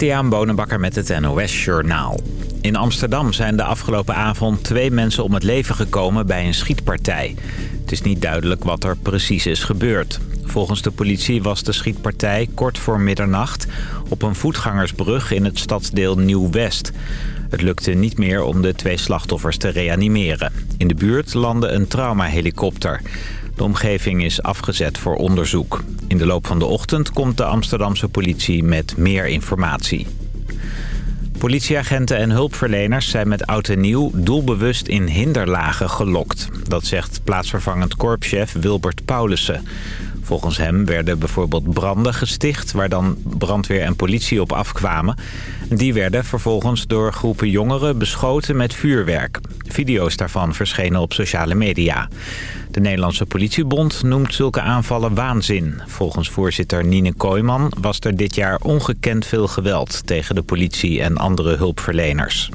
Christian Bonenbakker met het NOS Journaal. In Amsterdam zijn de afgelopen avond twee mensen om het leven gekomen bij een schietpartij. Het is niet duidelijk wat er precies is gebeurd. Volgens de politie was de schietpartij kort voor middernacht op een voetgangersbrug in het stadsdeel Nieuw-West. Het lukte niet meer om de twee slachtoffers te reanimeren. In de buurt landde een traumahelikopter. De omgeving is afgezet voor onderzoek. In de loop van de ochtend komt de Amsterdamse politie met meer informatie. Politieagenten en hulpverleners zijn met oud en nieuw doelbewust in hinderlagen gelokt. Dat zegt plaatsvervangend korpschef Wilbert Paulussen. Volgens hem werden bijvoorbeeld branden gesticht... waar dan brandweer en politie op afkwamen. Die werden vervolgens door groepen jongeren beschoten met vuurwerk. Video's daarvan verschenen op sociale media. De Nederlandse politiebond noemt zulke aanvallen waanzin. Volgens voorzitter Nine Kooijman was er dit jaar ongekend veel geweld... tegen de politie en andere hulpverleners.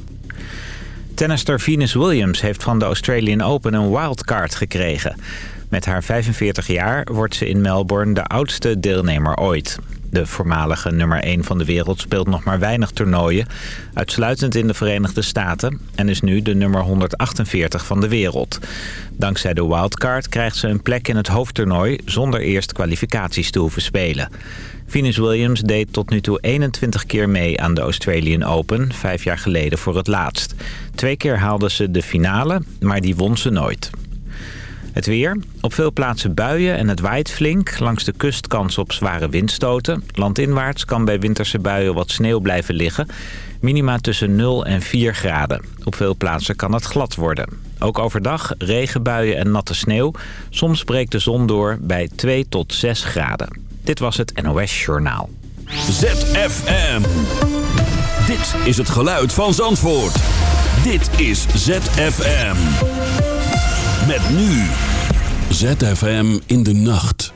Tennister Venus Williams heeft van de Australian Open een wildcard gekregen... Met haar 45 jaar wordt ze in Melbourne de oudste deelnemer ooit. De voormalige nummer 1 van de wereld speelt nog maar weinig toernooien, uitsluitend in de Verenigde Staten en is nu de nummer 148 van de wereld. Dankzij de wildcard krijgt ze een plek in het hoofdtoernooi zonder eerst kwalificaties te hoeven spelen. Venus Williams deed tot nu toe 21 keer mee aan de Australian Open, vijf jaar geleden voor het laatst. Twee keer haalde ze de finale, maar die won ze nooit. Het weer. Op veel plaatsen buien en het waait flink. Langs de kust kans op zware windstoten. Landinwaarts kan bij winterse buien wat sneeuw blijven liggen. Minima tussen 0 en 4 graden. Op veel plaatsen kan het glad worden. Ook overdag regenbuien en natte sneeuw. Soms breekt de zon door bij 2 tot 6 graden. Dit was het NOS Journaal. ZFM. Dit is het geluid van Zandvoort. Dit is ZFM. Met nu ZFM in de nacht.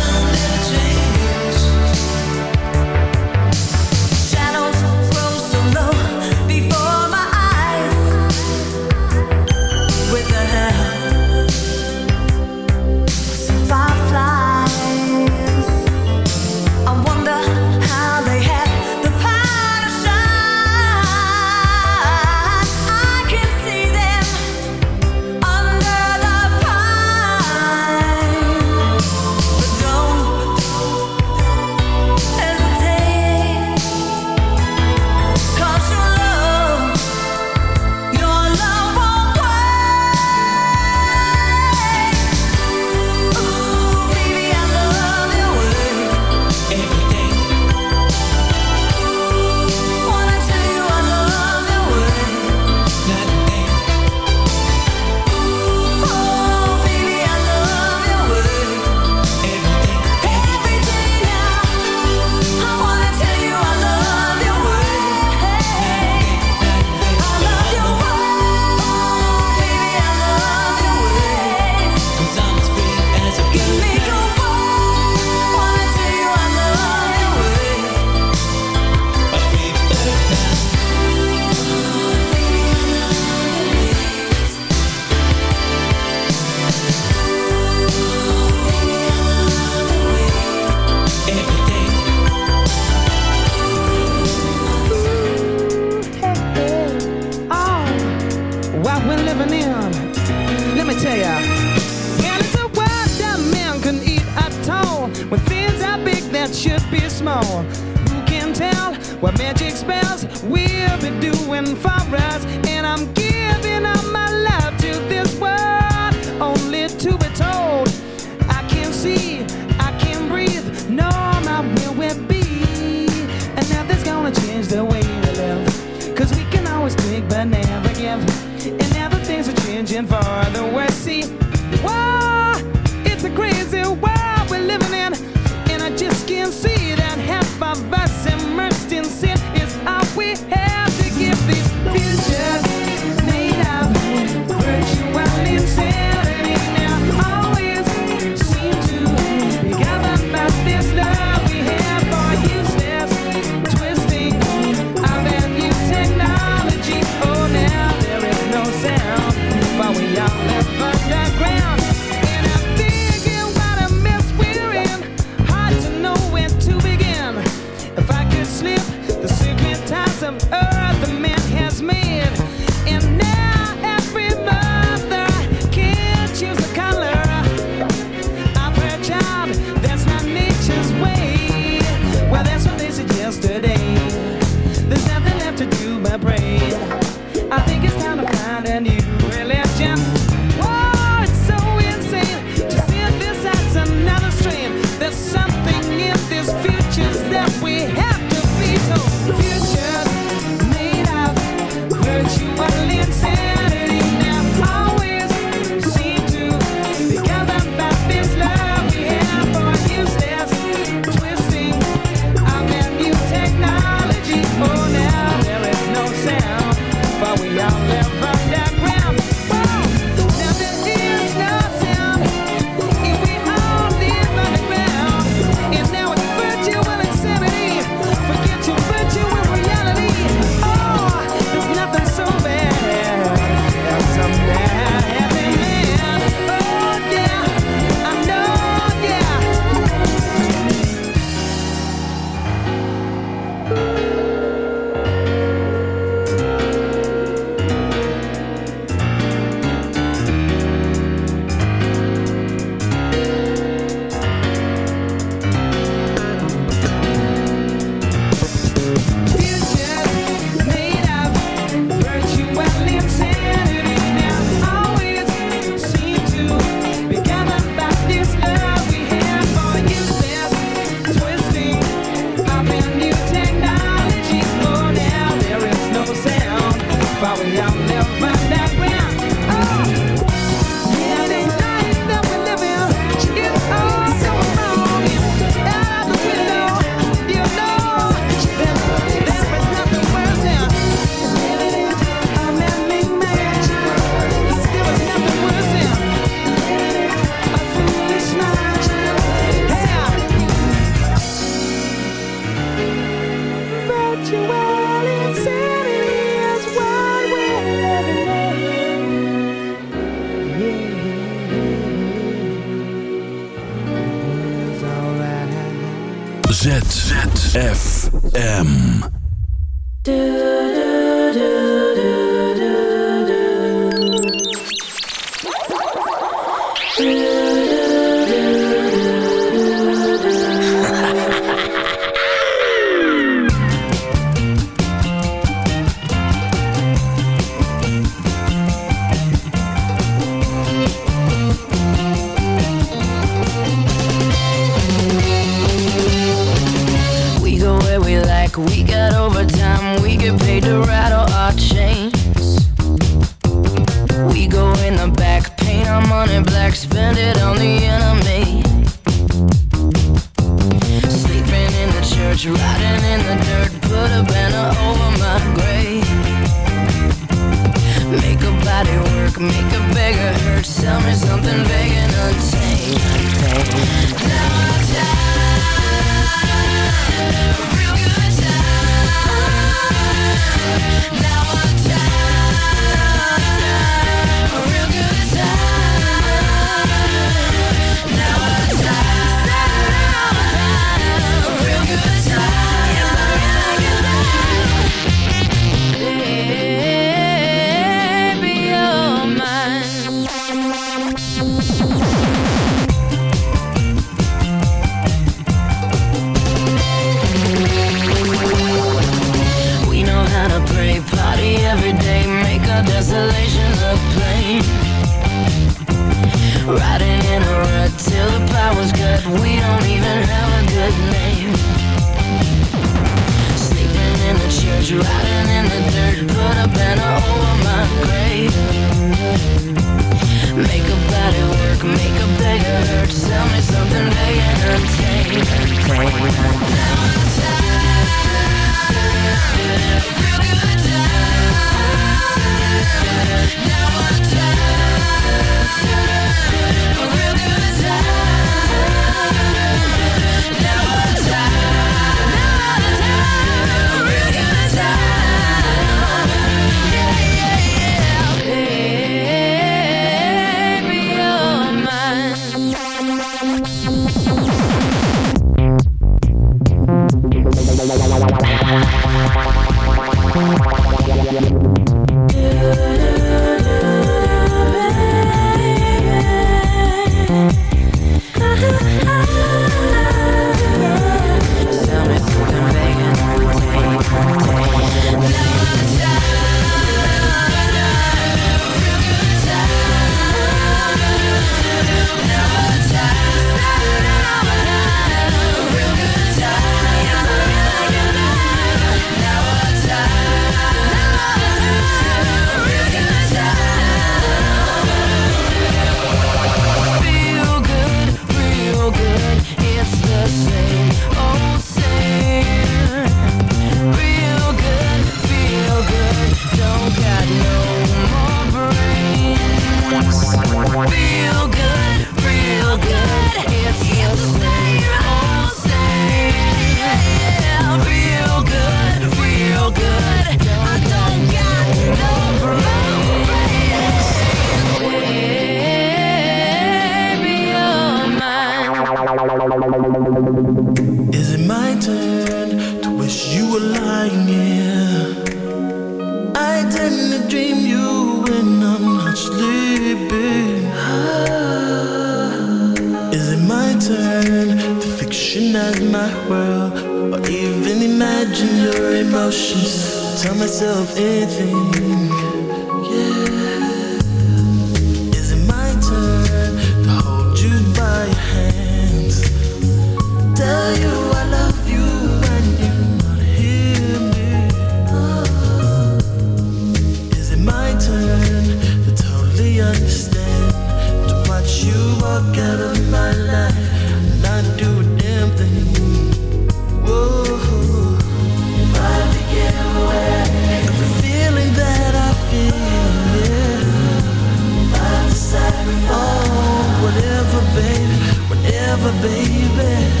forever, baby.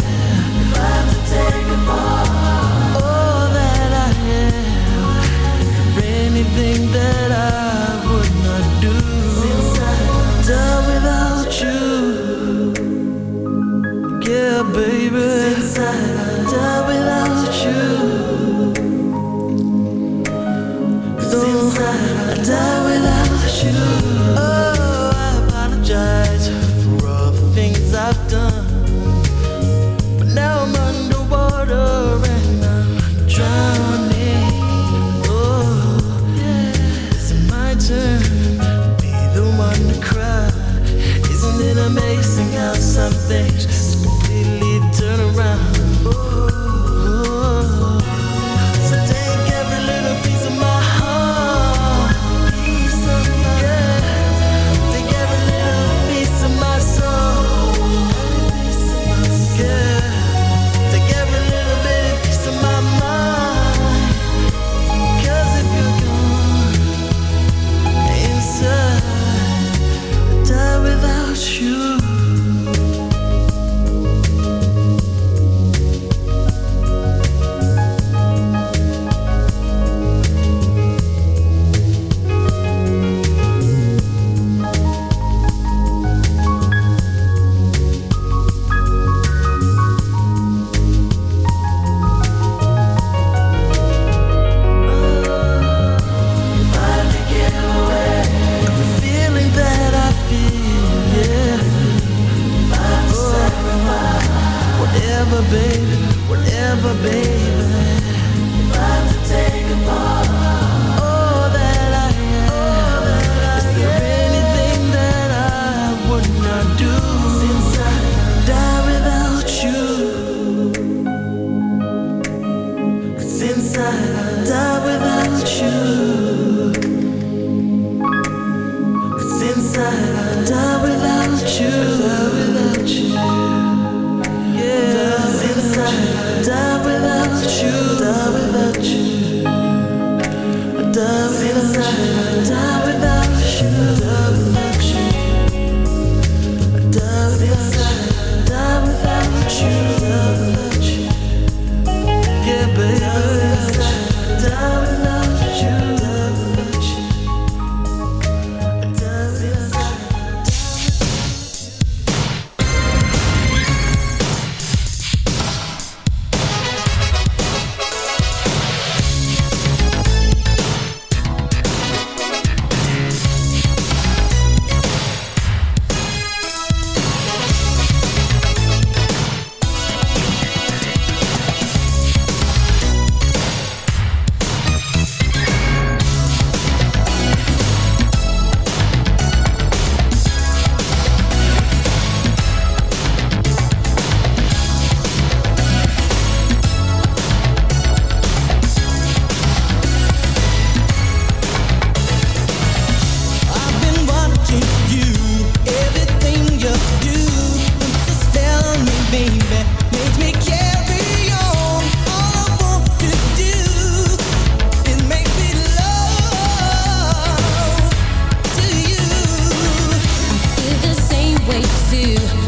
you.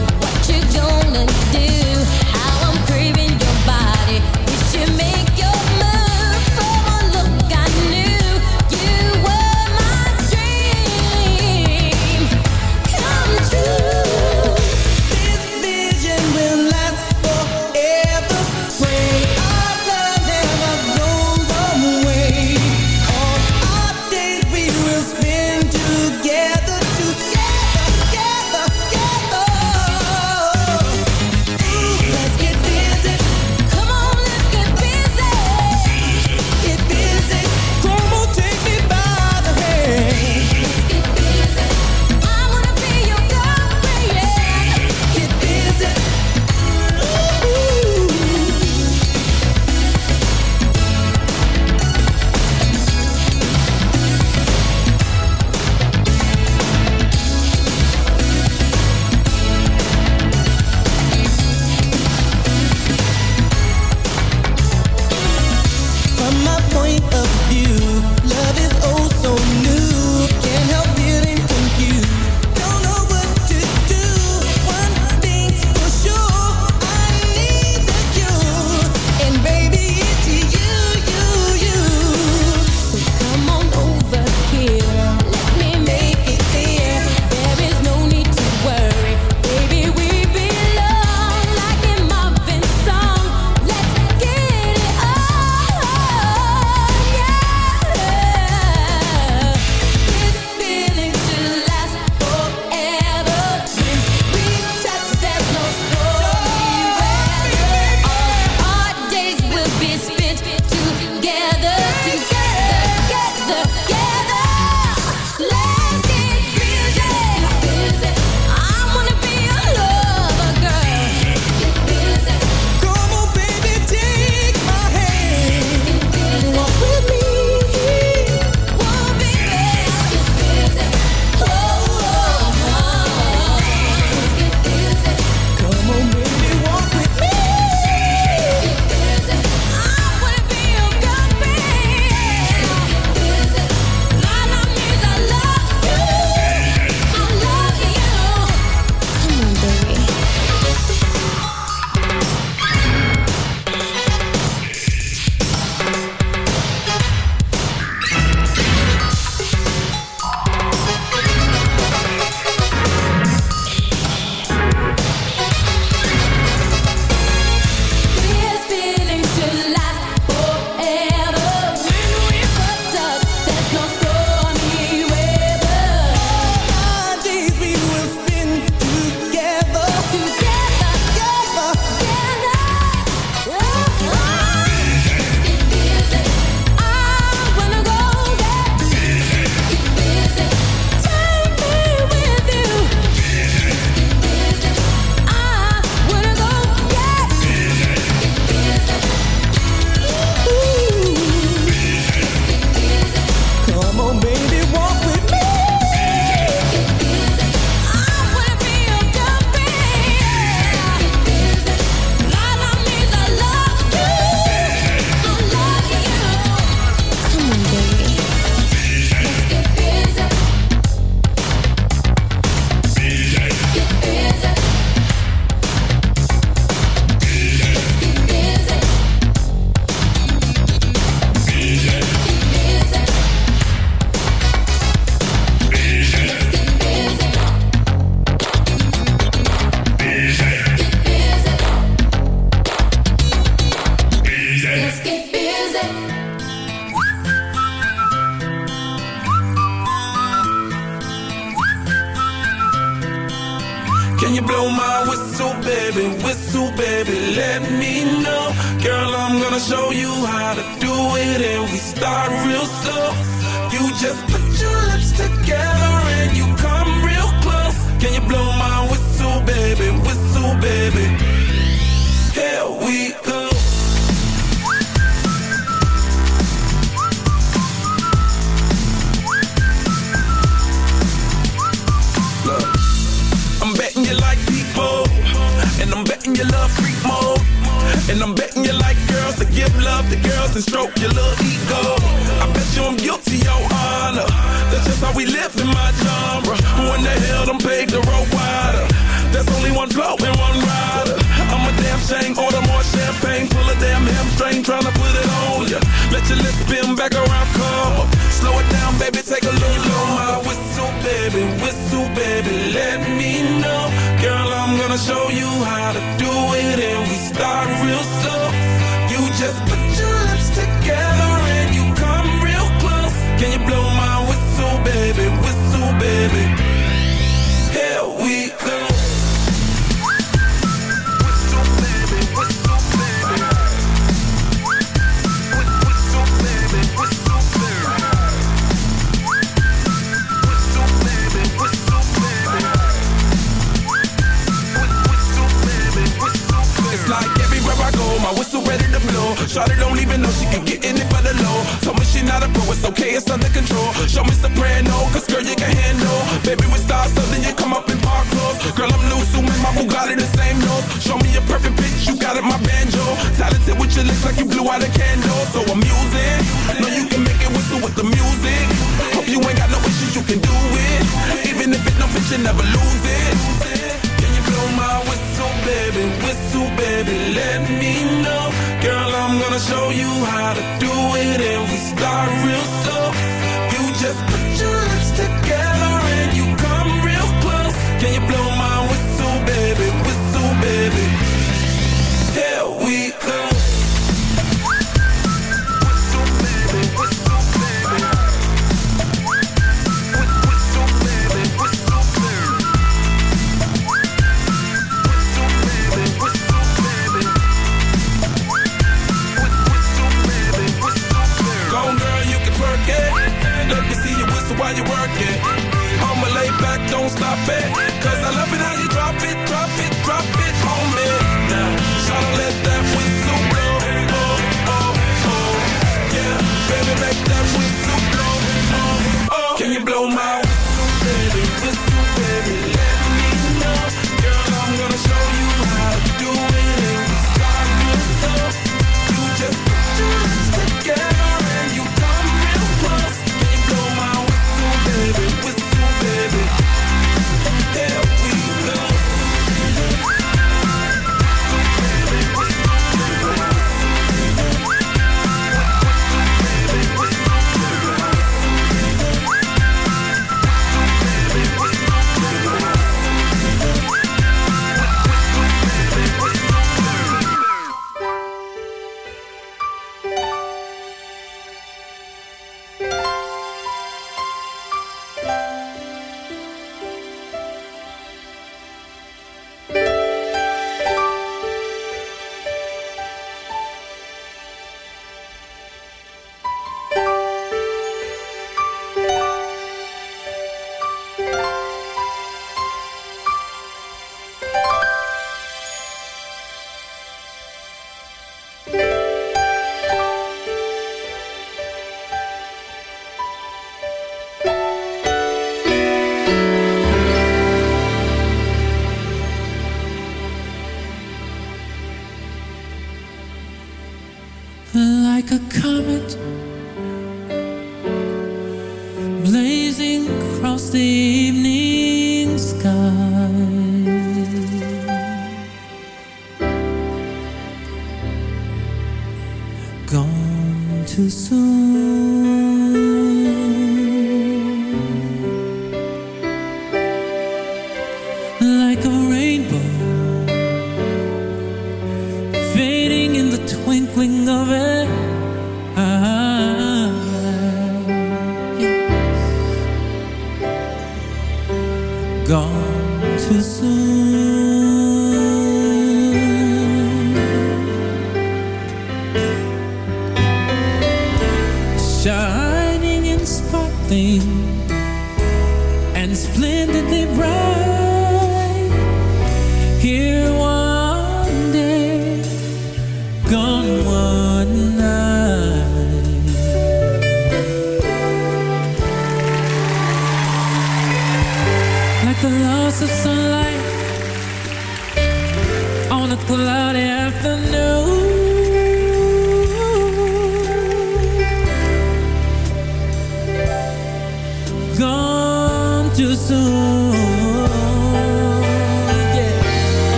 shining and sparkling.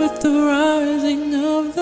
with the rising of the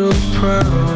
so proud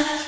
love.